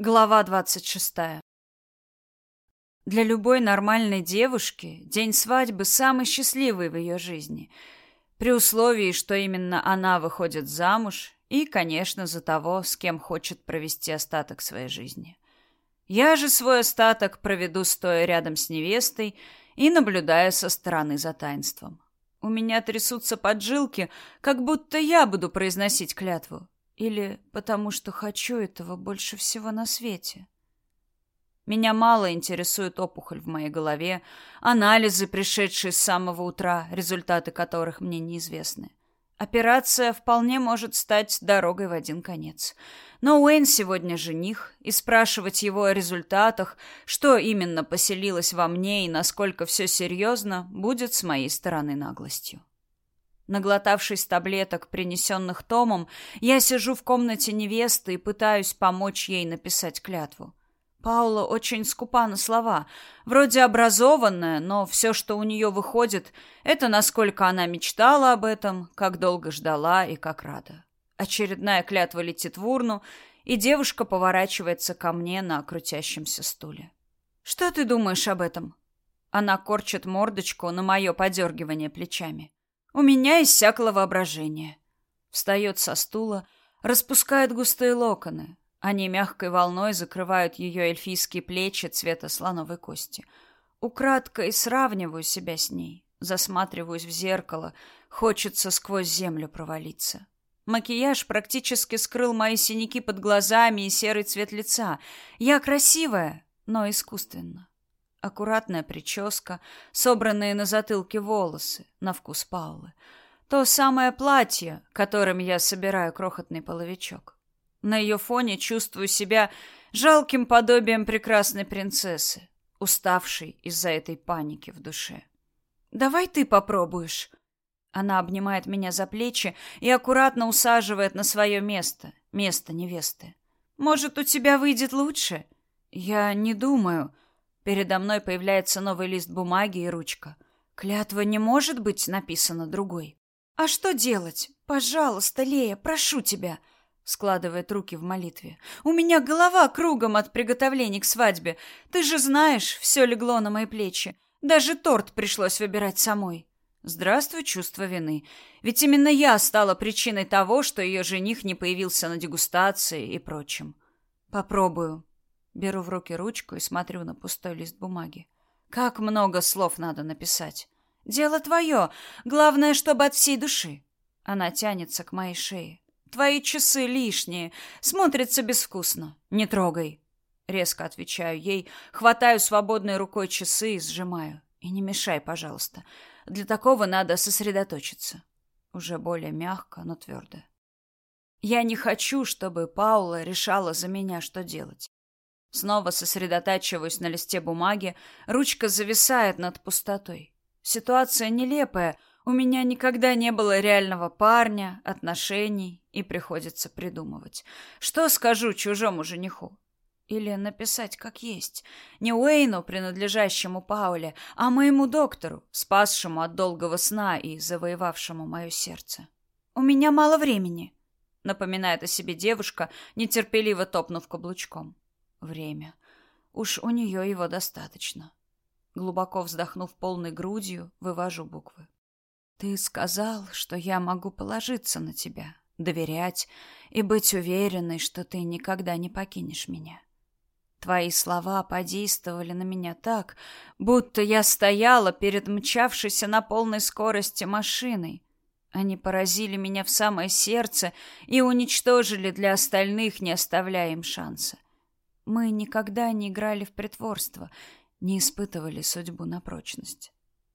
Глава двадцать шестая. Для любой нормальной девушки день свадьбы самый счастливый в ее жизни, при условии, что именно она выходит замуж и, конечно, за того, с кем хочет провести остаток своей жизни. Я же свой остаток проведу стоя рядом с невестой и наблюдая со стороны за таинством. У меня трясутся поджилки, как будто я буду произносить клятву. Или потому что хочу этого больше всего на свете. Меня мало интересует опухоль в моей голове, анализы, пришедшие с самого утра, результаты которых мне неизвестны. Операция вполне может стать дорогой в один конец. Но Уэйн сегодня жених, и спрашивать его о результатах, что именно поселилось во мне и насколько все серьезно, будет с моей стороны наглостью. Наглотавшись таблеток, принесенных Томом, я сижу в комнате невесты и пытаюсь помочь ей написать клятву. Паула очень скупа на слова. Вроде образованная, но все, что у нее выходит, это насколько она мечтала об этом, как долго ждала и как рада. Очередная клятва летит в урну, и девушка поворачивается ко мне на крутящемся стуле. «Что ты думаешь об этом?» Она корчит мордочку на мое подергивание плечами. «У меня иссякло воображение». Встает со стула, распускает густые локоны, они мягкой волной закрывают ее эльфийские плечи цвета слоновой кости. Украдкой сравниваю себя с ней, засматриваюсь в зеркало, хочется сквозь землю провалиться. Макияж практически скрыл мои синяки под глазами и серый цвет лица. Я красивая, но искусственно. Аккуратная прическа, собранные на затылке волосы, на вкус Паулы. То самое платье, которым я собираю крохотный половичок. На ее фоне чувствую себя жалким подобием прекрасной принцессы, уставшей из-за этой паники в душе. «Давай ты попробуешь». Она обнимает меня за плечи и аккуратно усаживает на свое место, место невесты. «Может, у тебя выйдет лучше?» «Я не думаю». Передо мной появляется новый лист бумаги и ручка. Клятва не может быть написана другой. «А что делать? Пожалуйста, Лея, прошу тебя!» складывает руки в молитве. У меня голова кругом от приготовлений к свадьбе. Ты же знаешь, все легло на мои плечи. Даже торт пришлось выбирать самой. Здравствуй, чувство вины. Ведь именно я стала причиной того, что ее жених не появился на дегустации и прочем. Попробую. Беру в руки ручку и смотрю на пустой лист бумаги. Как много слов надо написать. Дело твое. Главное, чтобы от всей души. Она тянется к моей шее. Твои часы лишние, смотрятся безвкусно. Не трогай. Резко отвечаю ей, хватаю свободной рукой часы и сжимаю. И не мешай, пожалуйста. Для такого надо сосредоточиться. Уже более мягко, но твердо. Я не хочу, чтобы Паула решала за меня, что делать. Снова сосредотачиваюсь на листе бумаги, ручка зависает над пустотой. Ситуация нелепая — у меня никогда не было реального парня, отношений, и приходится придумывать. Что скажу чужому жениху? Или написать как есть. Не Уэйну, принадлежащему Пауле, а моему доктору, спасшему от долгого сна и завоевавшему мое сердце. «У меня мало времени», — напоминает о себе девушка, нетерпеливо топнув каблучком. «Время. Уж у нее его достаточно». Глубоко вздохнув полной грудью, вывожу буквы. Ты сказал, что я могу положиться на тебя, доверять и быть уверенной, что ты никогда не покинешь меня. Твои слова подействовали на меня так, будто я стояла перед мчавшейся на полной скорости машиной. Они поразили меня в самое сердце и уничтожили для остальных, не оставляя им шанса. Мы никогда не играли в притворство, не испытывали судьбу на прочность.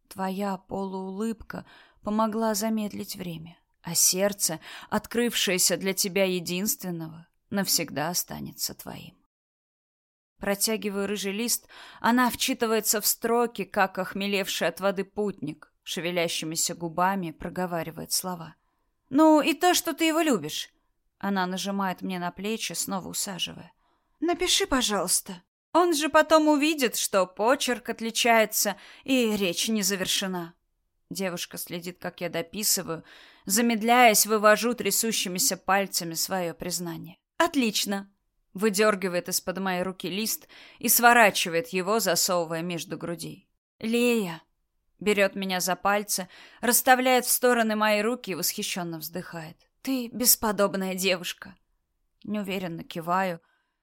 Твоя полуулыбка — помогла замедлить время, а сердце, открывшееся для тебя единственного, навсегда останется твоим. Протягиваю рыжий лист, она вчитывается в строки, как охмелевший от воды путник, шевелящимися губами проговаривает слова. «Ну, и то, что ты его любишь». Она нажимает мне на плечи, снова усаживая. «Напиши, пожалуйста». Он же потом увидит, что почерк отличается и речь не завершена. Девушка следит, как я дописываю. Замедляясь, вывожу трясущимися пальцами свое признание. «Отлично!» выдергивает из-под моей руки лист и сворачивает его, засовывая между грудей. «Лея!» Берет меня за пальцы, расставляет в стороны мои руки и восхищенно вздыхает. «Ты бесподобная девушка!» Неуверенно киваю.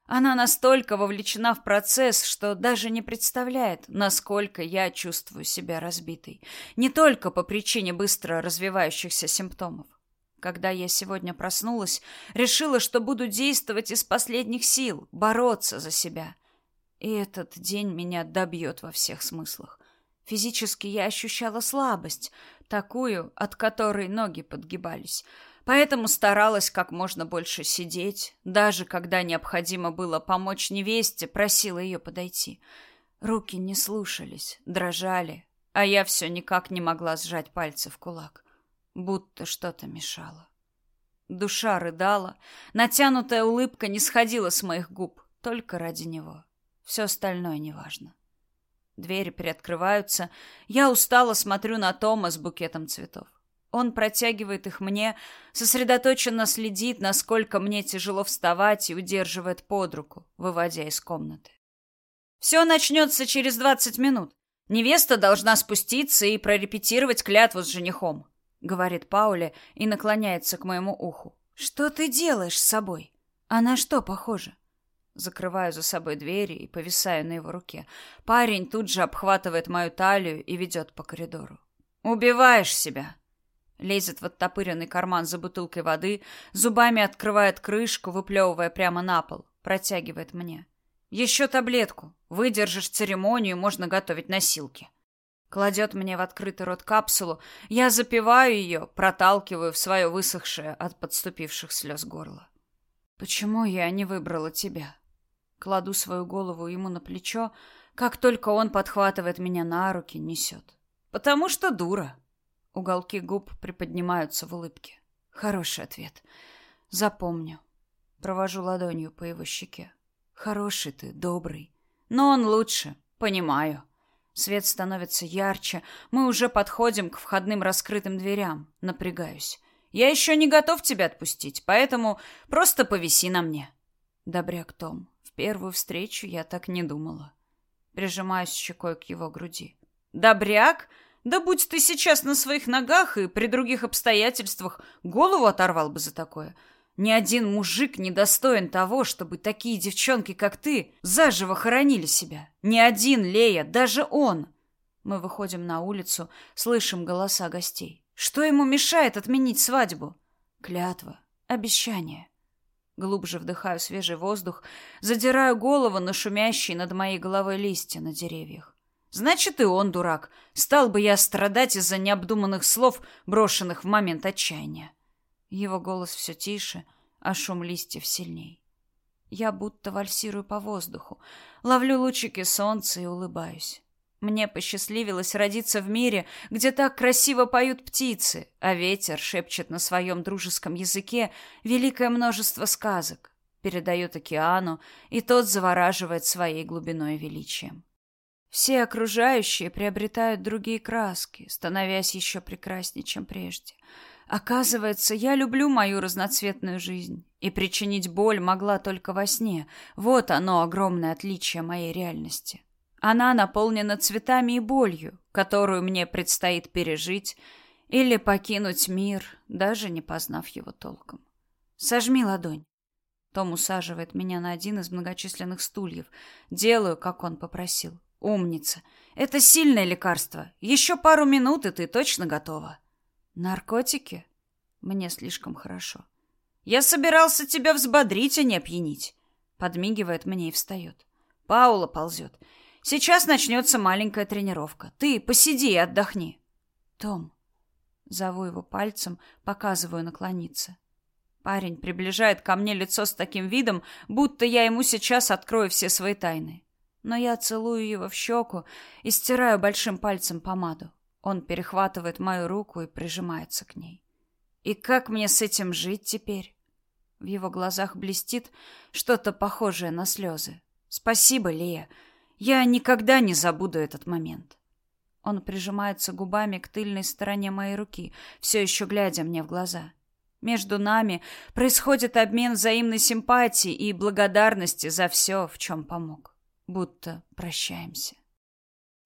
Она настолько вовлечена в процесс, что даже не представляет, насколько я чувствую себя разбитой. Не только по причине быстро развивающихся симптомов. Когда я сегодня проснулась, решила, что буду действовать из последних сил, бороться за себя. И этот день меня добьет во всех смыслах. Физически я ощущала слабость, такую, от которой ноги подгибались. Поэтому старалась как можно больше сидеть, даже когда необходимо было помочь невесте, просила ее подойти. Руки не слушались, дрожали, а я все никак не могла сжать пальцы в кулак будто что-то мешало. Душа рыдала, натянутая улыбка не сходила с моих губ, только ради него. Все остальное неважно. Двери приоткрываются, я устало смотрю на Тома с букетом цветов. Он протягивает их мне, сосредоточенно следит, насколько мне тяжело вставать и удерживает под руку, выводя из комнаты. Все начнется через двадцать минут. Невеста должна спуститься и прорепетировать клятву с женихом говорит Пауле и наклоняется к моему уху. Что ты делаешь с собой? А на что похоже? Закрываю за собой двери и повисаю на его руке. Парень тут же обхватывает мою талию и ведет по коридору. Убиваешь себя. Лезет в оттопыренный карман за бутылкой воды, зубами открывает крышку, выплевывая прямо на пол, протягивает мне. Еще таблетку. Выдержишь церемонию, можно готовить носилки. Кладет мне в открытый рот капсулу. Я запиваю ее, проталкиваю в свое высохшее от подступивших слез горло. Почему я не выбрала тебя? Кладу свою голову ему на плечо, как только он подхватывает меня на руки, несет. Потому что дура. Уголки губ приподнимаются в улыбке. Хороший ответ. Запомню. Провожу ладонью по его щеке. Хороший ты, добрый. Но он лучше, понимаю. Свет становится ярче. Мы уже подходим к входным раскрытым дверям. Напрягаюсь. Я еще не готов тебя отпустить, поэтому просто повиси на мне. Добряк Том. В первую встречу я так не думала. Прижимаюсь щекой к его груди. Добряк? Да будь ты сейчас на своих ногах и при других обстоятельствах голову оторвал бы за такое. Ни один мужик не достоин того, чтобы такие девчонки, как ты, заживо хоронили себя. Ни один, Лея, даже он. Мы выходим на улицу, слышим голоса гостей. Что ему мешает отменить свадьбу? Клятва, обещание. Глубже вдыхаю свежий воздух, задираю голову на шумящие над моей головой листья на деревьях. Значит, и он дурак. Стал бы я страдать из-за необдуманных слов, брошенных в момент отчаяния. Его голос все тише, а шум листьев сильней. Я будто вальсирую по воздуху, ловлю лучики солнца и улыбаюсь. Мне посчастливилось родиться в мире, где так красиво поют птицы, а ветер шепчет на своем дружеском языке великое множество сказок, передает океану, и тот завораживает своей глубиной и величием. Все окружающие приобретают другие краски, становясь еще прекраснее, чем прежде — Оказывается, я люблю мою разноцветную жизнь, и причинить боль могла только во сне. Вот оно огромное отличие моей реальности. Она наполнена цветами и болью, которую мне предстоит пережить или покинуть мир, даже не познав его толком. Сожми ладонь. Том усаживает меня на один из многочисленных стульев. Делаю, как он попросил. Умница. Это сильное лекарство. Еще пару минут, и ты точно готова. Наркотики? Мне слишком хорошо. Я собирался тебя взбодрить, а не опьянить. Подмигивает мне и встает. Паула ползет. Сейчас начнется маленькая тренировка. Ты посиди и отдохни. Том. Зову его пальцем, показываю наклониться. Парень приближает ко мне лицо с таким видом, будто я ему сейчас открою все свои тайны. Но я целую его в щеку и стираю большим пальцем помаду. Он перехватывает мою руку и прижимается к ней. И как мне с этим жить теперь? В его глазах блестит что-то похожее на слезы. Спасибо, Лея. Я никогда не забуду этот момент. Он прижимается губами к тыльной стороне моей руки, все еще глядя мне в глаза. Между нами происходит обмен взаимной симпатии и благодарности за все, в чем помог. Будто прощаемся.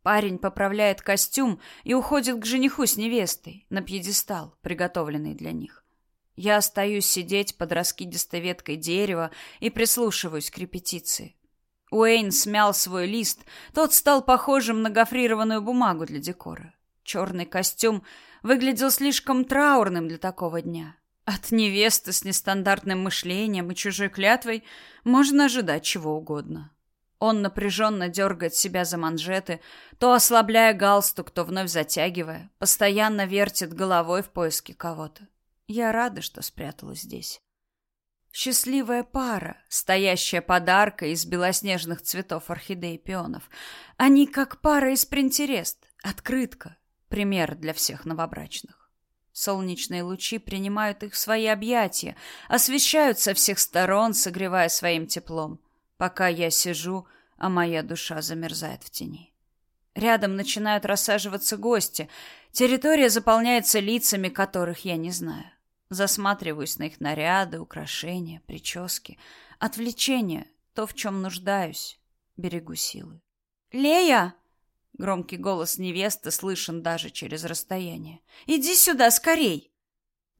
Парень поправляет костюм и уходит к жениху с невестой на пьедестал, приготовленный для них. Я остаюсь сидеть под раскидистой веткой дерева и прислушиваюсь к репетиции. Уэйн смял свой лист, тот стал похожим на гофрированную бумагу для декора. Черный костюм выглядел слишком траурным для такого дня. От невесты с нестандартным мышлением и чужой клятвой можно ожидать чего угодно. Он напряженно дергает себя за манжеты, то ослабляя галстук, то вновь затягивая, постоянно вертит головой в поиске кого-то. Я рада, что спряталась здесь. Счастливая пара, стоящая подарка из белоснежных цветов орхидей и пионов. Они как пара из принтерест, открытка, пример для всех новобрачных. Солнечные лучи принимают их в свои объятия, освещают со всех сторон, согревая своим теплом, пока я сижу, а моя душа замерзает в тени. Рядом начинают рассаживаться гости. Территория заполняется лицами, которых я не знаю. Засматриваюсь на их наряды, украшения, прически, отвлечения, то, в чем нуждаюсь. Берегу силы. «Лея!» Громкий голос невесты слышен даже через расстояние. «Иди сюда, скорей!»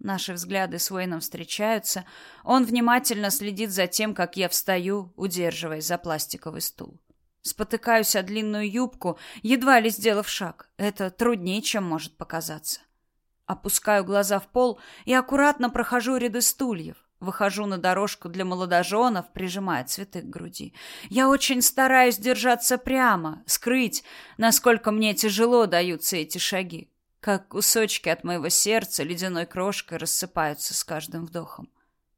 Наши взгляды с Уэйном встречаются. Он внимательно следит за тем, как я встаю, удерживаясь за пластиковый стул. Спотыкаюсь о длинную юбку, едва ли сделав шаг. Это труднее, чем может показаться. Опускаю глаза в пол и аккуратно прохожу ряды стульев. Выхожу на дорожку для молодоженов, прижимая цветы к груди. Я очень стараюсь держаться прямо, скрыть, насколько мне тяжело даются эти шаги. Как кусочки от моего сердца ледяной крошкой рассыпаются с каждым вдохом.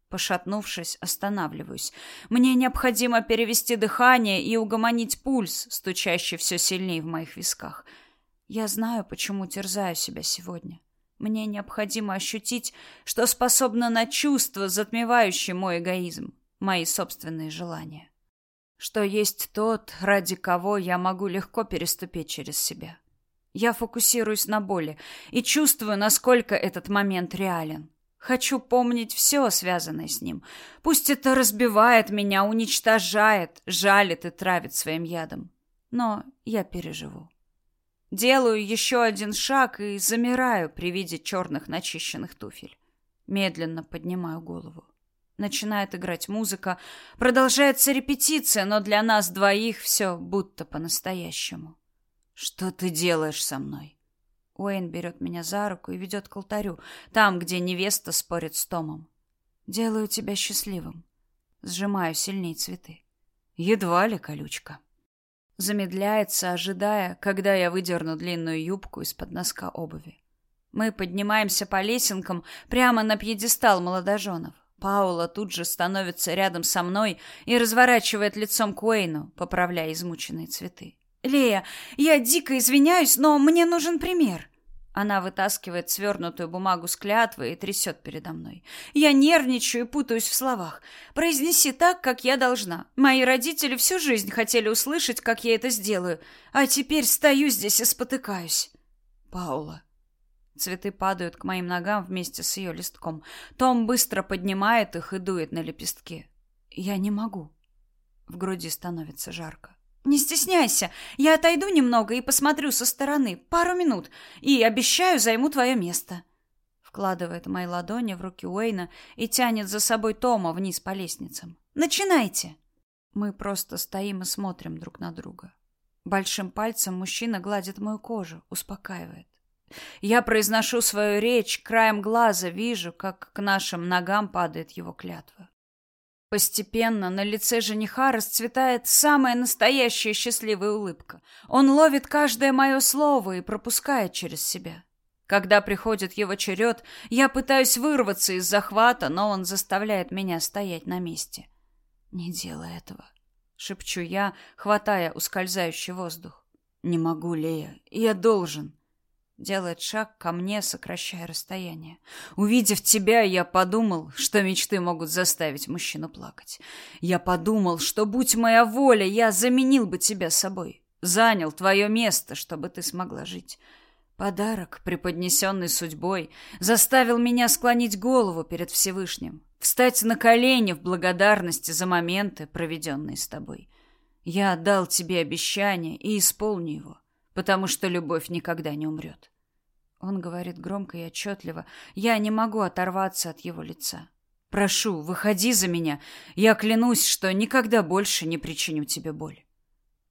Пошатнувшись, останавливаюсь. Мне необходимо перевести дыхание и угомонить пульс, стучащий все сильнее в моих висках. Я знаю, почему терзаю себя сегодня. Мне необходимо ощутить, что способна на чувство, затмевающее мой эгоизм, мои собственные желания. Что есть тот, ради кого я могу легко переступить через себя. Я фокусируюсь на боли и чувствую, насколько этот момент реален. Хочу помнить все, связанное с ним. Пусть это разбивает меня, уничтожает, жалит и травит своим ядом. Но я переживу. Делаю еще один шаг и замираю при виде черных начищенных туфель. Медленно поднимаю голову. Начинает играть музыка, продолжается репетиция, но для нас двоих все будто по-настоящему. Что ты делаешь со мной? Уэйн берет меня за руку и ведет к алтарю, там, где невеста спорит с Томом. Делаю тебя счастливым. Сжимаю сильнее цветы. Едва ли колючка. Замедляется, ожидая, когда я выдерну длинную юбку из-под носка обуви. Мы поднимаемся по лесенкам прямо на пьедестал молодоженов. Паула тут же становится рядом со мной и разворачивает лицом к Уэйну, поправляя измученные цветы. «Лея, я дико извиняюсь, но мне нужен пример». Она вытаскивает свернутую бумагу с клятвой и трясет передо мной. Я нервничаю и путаюсь в словах. Произнеси так, как я должна. Мои родители всю жизнь хотели услышать, как я это сделаю, а теперь стою здесь и спотыкаюсь. Паула. Цветы падают к моим ногам вместе с ее листком. Том быстро поднимает их и дует на лепестки. Я не могу. В груди становится жарко. Не стесняйся. Я отойду немного и посмотрю со стороны, пару минут, и обещаю, займу твое место. Вкладывает мои ладони в руки Уэйна и тянет за собой Тома вниз по лестницам. Начинайте. Мы просто стоим и смотрим друг на друга. Большим пальцем мужчина гладит мою кожу, успокаивает. Я произношу свою речь, краем глаза вижу, как к нашим ногам падает его клятва. Постепенно на лице жениха расцветает самая настоящая счастливая улыбка. Он ловит каждое мое слово и пропускает через себя. Когда приходит его черед, я пытаюсь вырваться из захвата, но он заставляет меня стоять на месте. «Не делай этого», — шепчу я, хватая ускользающий воздух. «Не могу, Лея, я должен». Делает шаг ко мне, сокращая расстояние. Увидев тебя, я подумал, что мечты могут заставить мужчину плакать. Я подумал, что, будь моя воля, я заменил бы тебя собой. Занял твое место, чтобы ты смогла жить. Подарок, преподнесенный судьбой, заставил меня склонить голову перед Всевышним, встать на колени в благодарности за моменты, проведенные с тобой. Я отдал тебе обещание и исполню его, потому что любовь никогда не умрет. Он говорит громко и отчетливо. Я не могу оторваться от его лица. Прошу, выходи за меня. Я клянусь, что никогда больше не причиню тебе боль.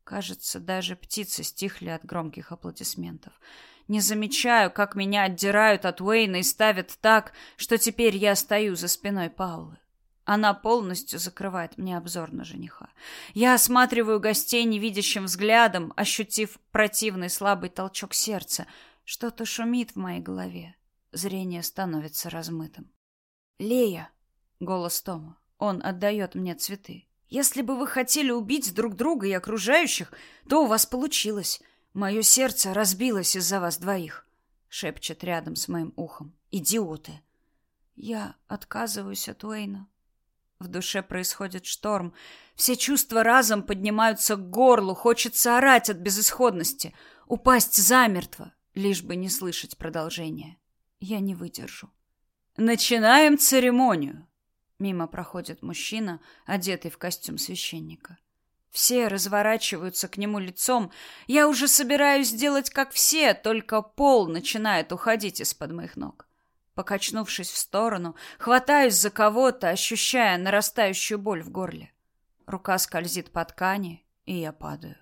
Кажется, даже птицы стихли от громких аплодисментов. Не замечаю, как меня отдирают от Уэйна и ставят так, что теперь я стою за спиной Паулы. Она полностью закрывает мне обзор на жениха. Я осматриваю гостей невидящим взглядом, ощутив противный слабый толчок сердца. Что-то шумит в моей голове. Зрение становится размытым. «Лея!» — голос Тома. Он отдает мне цветы. «Если бы вы хотели убить друг друга и окружающих, то у вас получилось. Мое сердце разбилось из-за вас двоих», — шепчет рядом с моим ухом. «Идиоты!» Я отказываюсь от Уэйна. В душе происходит шторм. Все чувства разом поднимаются к горлу. Хочется орать от безысходности, упасть замертво, лишь бы не слышать продолжения. Я не выдержу. Начинаем церемонию. Мимо проходит мужчина, одетый в костюм священника. Все разворачиваются к нему лицом. Я уже собираюсь сделать как все, только пол начинает уходить из-под моих ног. Покачнувшись в сторону, хватаюсь за кого-то, ощущая нарастающую боль в горле. Рука скользит по ткани, и я падаю.